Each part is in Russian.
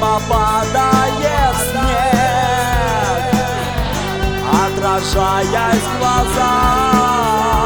падает снег Отражаясь в глазах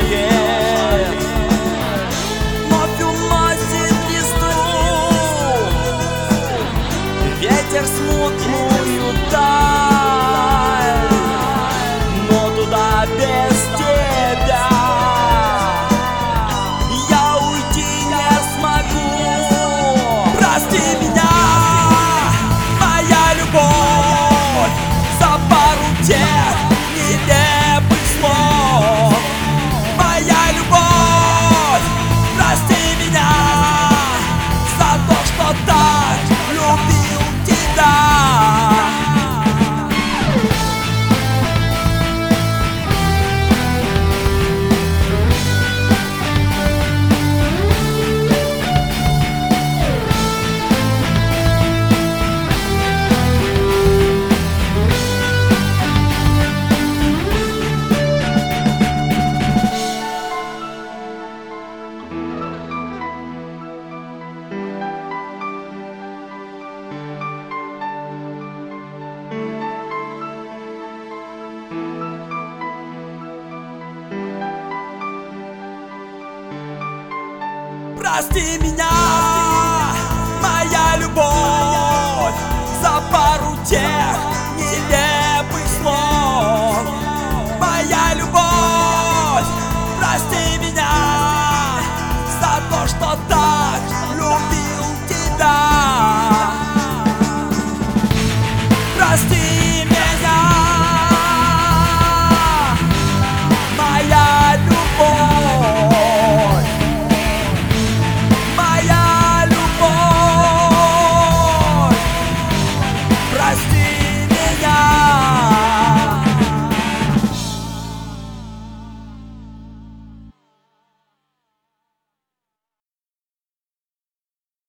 yeah. Прости меня